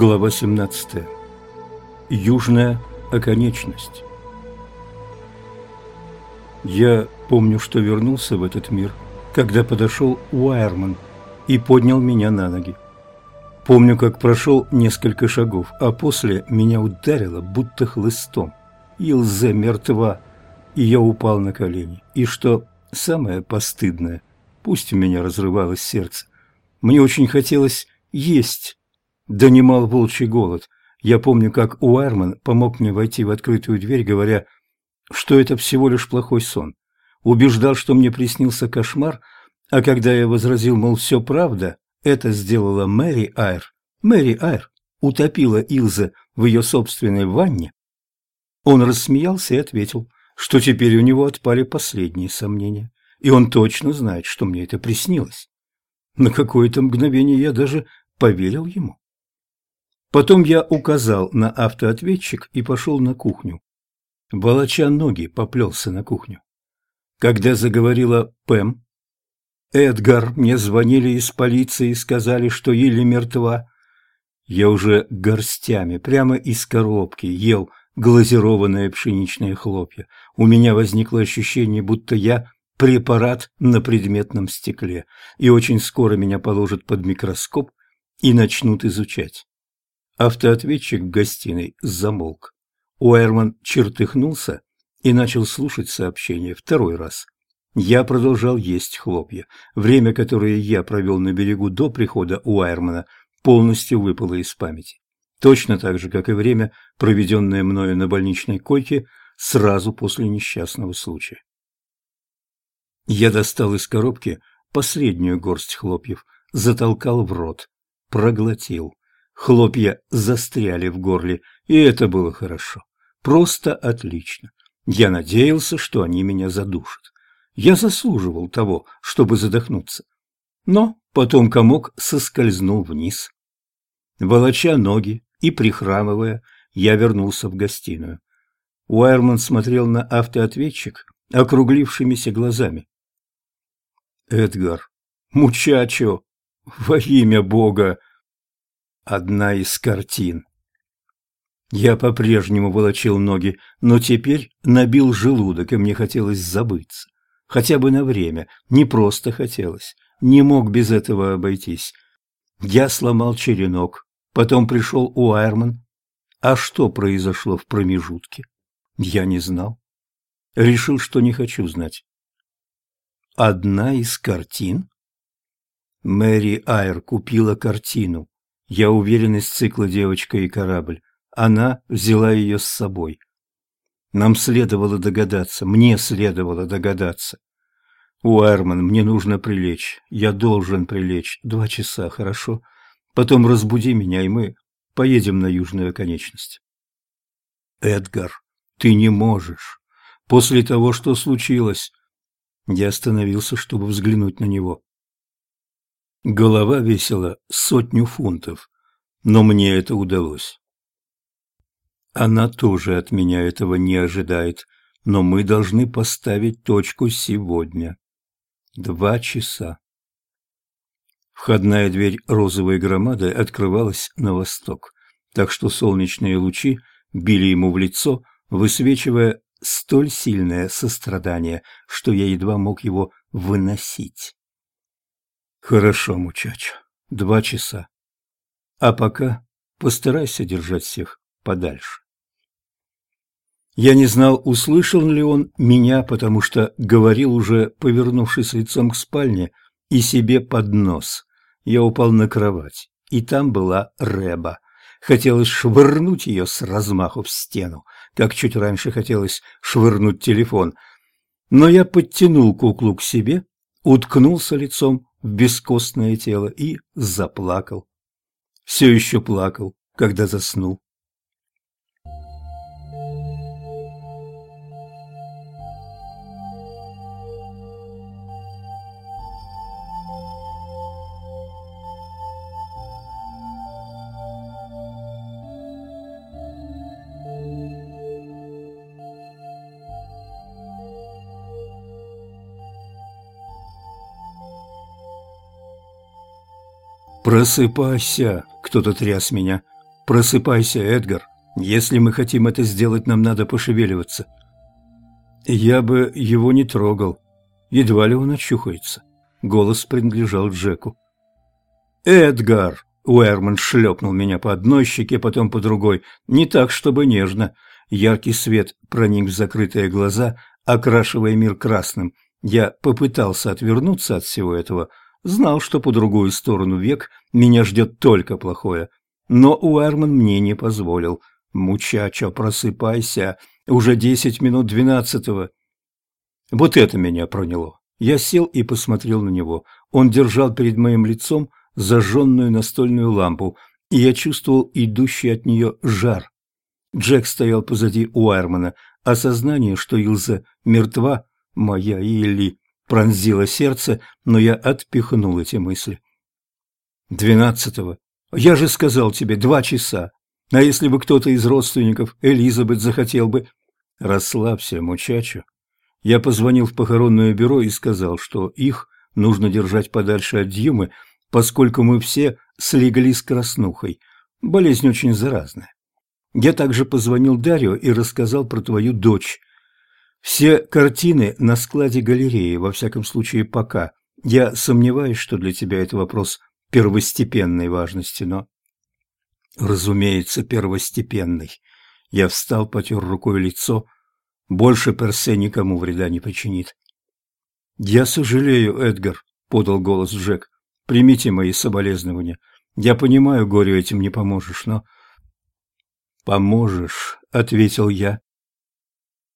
Глава 17. Южная оконечность. Я помню, что вернулся в этот мир, когда подошел Уайерман и поднял меня на ноги. Помню, как прошел несколько шагов, а после меня ударило, будто хлыстом. Илзе мертва, и я упал на колени. И что самое постыдное, пусть у меня разрывалось сердце, мне очень хотелось есть донимал волчий голод. Я помню, как Уайерман помог мне войти в открытую дверь, говоря, что это всего лишь плохой сон. Убеждал, что мне приснился кошмар, а когда я возразил, мол, все правда, это сделала Мэри Айр. Мэри Айр утопила Илза в ее собственной ванне. Он рассмеялся и ответил, что теперь у него отпали последние сомнения, и он точно знает, что мне это приснилось. На какое-то мгновение я даже поверил ему. Потом я указал на автоответчик и пошел на кухню. Волоча ноги, поплелся на кухню. Когда заговорила Пэм, «Эдгар, мне звонили из полиции и сказали, что Илли мертва». Я уже горстями, прямо из коробки, ел глазированные пшеничные хлопья. У меня возникло ощущение, будто я препарат на предметном стекле, и очень скоро меня положат под микроскоп и начнут изучать. Автоответчик в гостиной замолк. Уэрман чертыхнулся и начал слушать сообщение второй раз. Я продолжал есть хлопья. Время, которое я провел на берегу до прихода Уайермана, полностью выпало из памяти. Точно так же, как и время, проведенное мною на больничной койке сразу после несчастного случая. Я достал из коробки последнюю горсть хлопьев, затолкал в рот, проглотил. Хлопья застряли в горле, и это было хорошо. Просто отлично. Я надеялся, что они меня задушат. Я заслуживал того, чтобы задохнуться. Но потом комок соскользнул вниз. Волоча ноги и прихрамывая, я вернулся в гостиную. Уайерман смотрел на автоответчик округлившимися глазами. «Эдгар, мучачо, во имя Бога!» Одна из картин. Я по-прежнему волочил ноги, но теперь набил желудок, и мне хотелось забыться. Хотя бы на время, не просто хотелось, не мог без этого обойтись. Я сломал черенок, потом пришел Уайерман. А что произошло в промежутке? Я не знал. Решил, что не хочу знать. Одна из картин? Мэри Айр купила картину. Я уверен из цикла «Девочка и корабль». Она взяла ее с собой. Нам следовало догадаться, мне следовало догадаться. Уэрман, мне нужно прилечь. Я должен прилечь. Два часа, хорошо? Потом разбуди меня, и мы поедем на южную оконечность. Эдгар, ты не можешь. После того, что случилось... Я остановился, чтобы взглянуть на него. Голова весила сотню фунтов, но мне это удалось. Она тоже от меня этого не ожидает, но мы должны поставить точку сегодня. Два часа. Входная дверь розовой громады открывалась на восток, так что солнечные лучи били ему в лицо, высвечивая столь сильное сострадание, что я едва мог его выносить. Хорошо, мучачо, два часа. А пока постарайся держать всех подальше. Я не знал, услышал ли он меня, потому что говорил уже, повернувшись лицом к спальне, и себе под нос. Я упал на кровать, и там была Реба. Хотелось швырнуть ее с размаху в стену, как чуть раньше хотелось швырнуть телефон. Но я подтянул куклу к себе, уткнулся лицом в бескостное тело и заплакал. Все еще плакал, когда заснул. «Просыпайся!» — кто-то тряс меня. Просыпайся, Эдгар. Если мы хотим это сделать, нам надо пошевеливаться. Я бы его не трогал. Едва ли он очухается. Голос принадлежал Джеку. «Эдгар!» — Уэрман шлепнул меня по одной щеке, потом по другой. Не так, чтобы нежно. Яркий свет проник в закрытые глаза, окрашивая мир красным. Я попытался отвернуться от всего этого, знал, что по другую сторону век меня ждет только плохое. Но Уэрман мне не позволил. «Мучачо, просыпайся! Уже десять минут двенадцатого!» Вот это меня проняло. Я сел и посмотрел на него. Он держал перед моим лицом зажженную настольную лампу, и я чувствовал идущий от нее жар. Джек стоял позади Уайрмана. Осознание, что Илза мертва, моя или пронзило сердце, но я отпихнул эти мысли. «Двенадцатого. Я же сказал тебе, два часа. А если бы кто-то из родственников Элизабет захотел бы...» «Расслабься, мучачо». Я позвонил в похоронное бюро и сказал, что их нужно держать подальше от Дьюмы, поскольку мы все слегли с краснухой. Болезнь очень заразная. Я также позвонил Дарио и рассказал про твою дочь. Все картины на складе галереи, во всяком случае пока. Я сомневаюсь, что для тебя это вопрос первостепенной важности, но... Разумеется, первостепенный. Я встал, потер рукой лицо. Больше Персе никому вреда не причинит. «Я сожалею, Эдгар», — подал голос Джек. «Примите мои соболезнования. Я понимаю, горю этим не поможешь, но...» «Поможешь», — ответил я.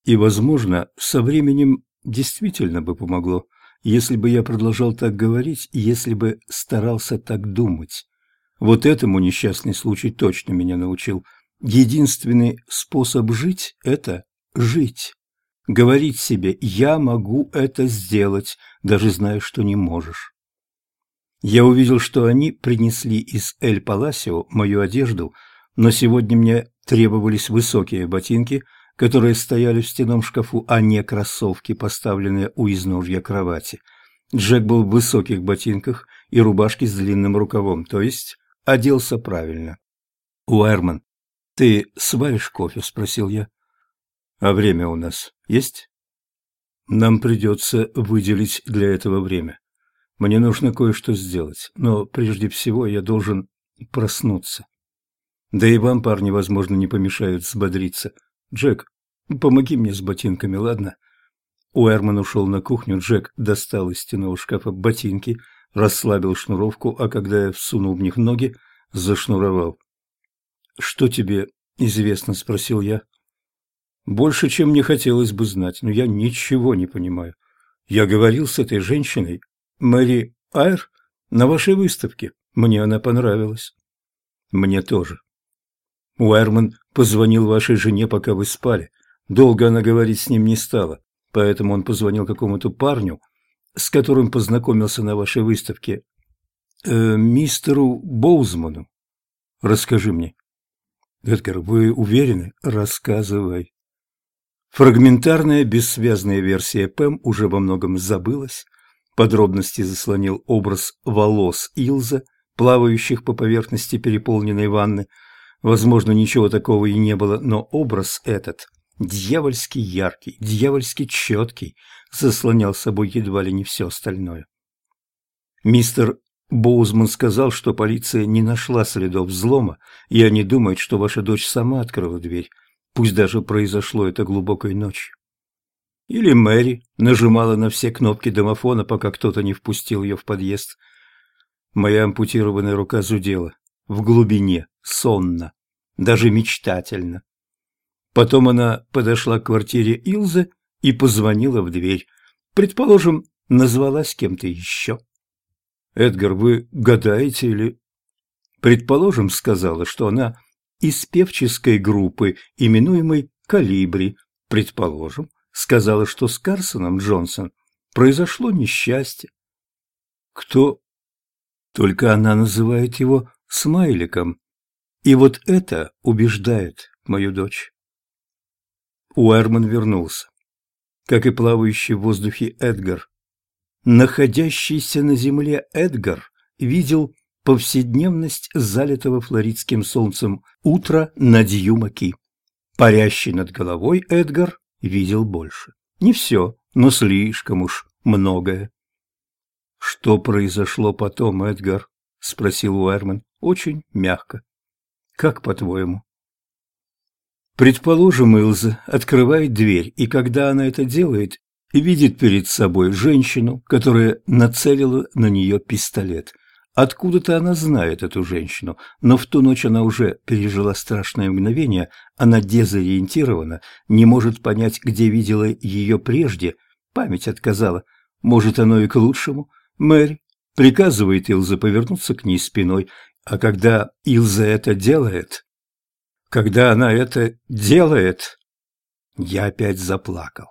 И, возможно, со временем действительно бы помогло, если бы я продолжал так говорить, если бы старался так думать. Вот этому несчастный случай точно меня научил. Единственный способ жить – это жить. Говорить себе «я могу это сделать», даже зная, что не можешь. Я увидел, что они принесли из Эль-Паласио мою одежду, но сегодня мне Требовались высокие ботинки, которые стояли в стенном шкафу, а не кроссовки, поставленные у изножья кровати. Джек был в высоких ботинках и рубашке с длинным рукавом, то есть оделся правильно. «Уэрман, ты сваришь кофе?» – спросил я. «А время у нас есть?» «Нам придется выделить для этого время. Мне нужно кое-что сделать, но прежде всего я должен проснуться». Да и вам, парни, возможно, не помешают взбодриться. Джек, помоги мне с ботинками, ладно? Уэрман ушел на кухню, Джек достал из стенного шкафа ботинки, расслабил шнуровку, а когда я всунул в них ноги, зашнуровал. «Что тебе известно?» – спросил я. «Больше, чем мне хотелось бы знать, но я ничего не понимаю. Я говорил с этой женщиной, Мэри Айр, на вашей выставке. Мне она понравилась». «Мне тоже. Уайрман позвонил вашей жене, пока вы спали. Долго она говорить с ним не стала, поэтому он позвонил какому-то парню, с которым познакомился на вашей выставке. Э, мистеру Боузману. Расскажи мне. Эдгар, вы уверены? Рассказывай. Фрагментарная бессвязная версия Пэм уже во многом забылась. Подробности заслонил образ волос Илза, плавающих по поверхности переполненной ванны, Возможно, ничего такого и не было, но образ этот, дьявольски яркий, дьявольски четкий, заслонял собой едва ли не все остальное. Мистер Боузман сказал, что полиция не нашла следов взлома, и они думают, что ваша дочь сама открыла дверь, пусть даже произошло это глубокой ночью. Или Мэри нажимала на все кнопки домофона, пока кто-то не впустил ее в подъезд. Моя ампутированная рука зудела в глубине, сонно, даже мечтательно. Потом она подошла к квартире Илзы и позвонила в дверь. Предположим, назвалась кем-то еще. «Эдгар, вы гадаете или...» Предположим, сказала, что она из певческой группы, именуемой «Калибри». Предположим, сказала, что с Карсоном Джонсон произошло несчастье. Кто? Только она называет его смайликом. И вот это убеждает мою дочь. Уэрман вернулся, как и плавающий в воздухе Эдгар. Находящийся на земле Эдгар видел повседневность залитого флоридским солнцем утра на Дьюмаки. Парящий над головой Эдгар видел больше. Не все, но слишком уж многое. «Что произошло потом, Эдгар?» — спросил Уэрман очень мягко. «Как по-твоему?» Предположим, Илза открывает дверь, и когда она это делает, видит перед собой женщину, которая нацелила на нее пистолет. Откуда-то она знает эту женщину, но в ту ночь она уже пережила страшное мгновение, она дезориентирована, не может понять, где видела ее прежде, память отказала. Может, оно и к лучшему. Мэри приказывает Илзе повернуться к ней спиной, а когда Илза это делает, когда она это делает, я опять заплакал.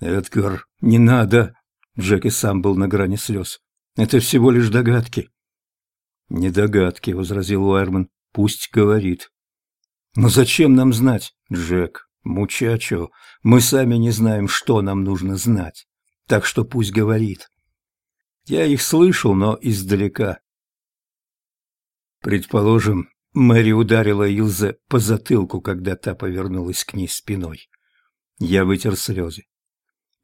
«Эдгар, не надо!» Джек и сам был на грани слез. «Это всего лишь догадки». «Не догадки», — возразил Уайерман. «Пусть говорит». «Но зачем нам знать, Джек, мучачо? Мы сами не знаем, что нам нужно знать. Так что пусть говорит». Я их слышал, но издалека. Предположим, Мэри ударила Илзе по затылку, когда та повернулась к ней спиной. Я вытер слезы.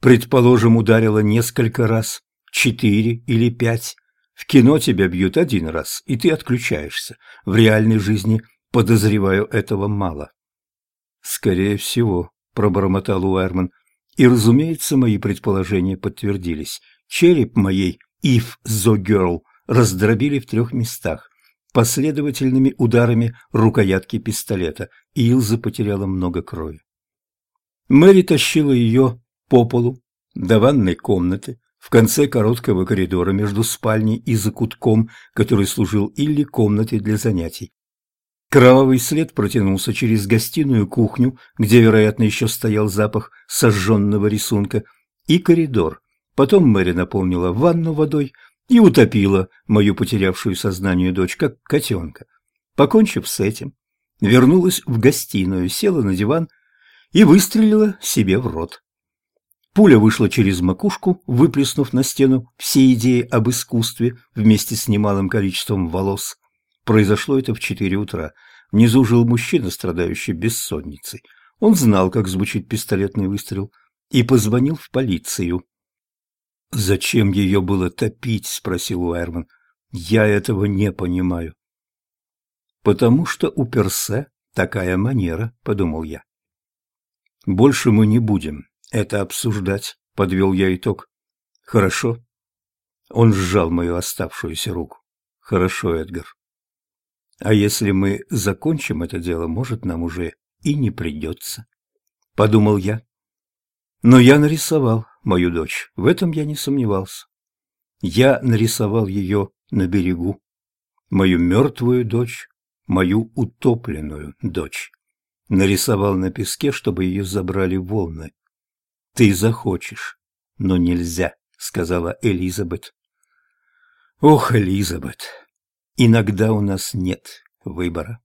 Предположим, ударила несколько раз, четыре или пять. В кино тебя бьют один раз, и ты отключаешься. В реальной жизни, подозреваю, этого мало. Скорее всего, пробормотал Уайерман. И, разумеется, мои предположения подтвердились. Череп моей Ив Зо Герл раздробили в трех местах последовательными ударами рукоятки пистолета, и Илза потеряла много крови. Мэри тащила ее по полу до ванной комнаты в конце короткого коридора между спальней и закутком, который служил Илли комнатой для занятий. Кровавый след протянулся через гостиную кухню, где, вероятно, еще стоял запах сожженного рисунка, и коридор. Потом Мэри наполнила ванну водой, и утопила мою потерявшую сознание дочь, как котенка. Покончив с этим, вернулась в гостиную, села на диван и выстрелила себе в рот. Пуля вышла через макушку, выплеснув на стену все идеи об искусстве вместе с немалым количеством волос. Произошло это в четыре утра. Внизу жил мужчина, страдающий бессонницей. Он знал, как звучит пистолетный выстрел, и позвонил в полицию. «Зачем ее было топить?» – спросил Уайерман. «Я этого не понимаю». «Потому что у Персе такая манера», – подумал я. «Больше мы не будем это обсуждать», – подвел я итог. «Хорошо». Он сжал мою оставшуюся руку. «Хорошо, Эдгар. А если мы закончим это дело, может, нам уже и не придется», – подумал я. Но я нарисовал мою дочь, в этом я не сомневался. Я нарисовал ее на берегу, мою мертвую дочь, мою утопленную дочь. Нарисовал на песке, чтобы ее забрали волны. «Ты захочешь, но нельзя», — сказала Элизабет. «Ох, Элизабет, иногда у нас нет выбора».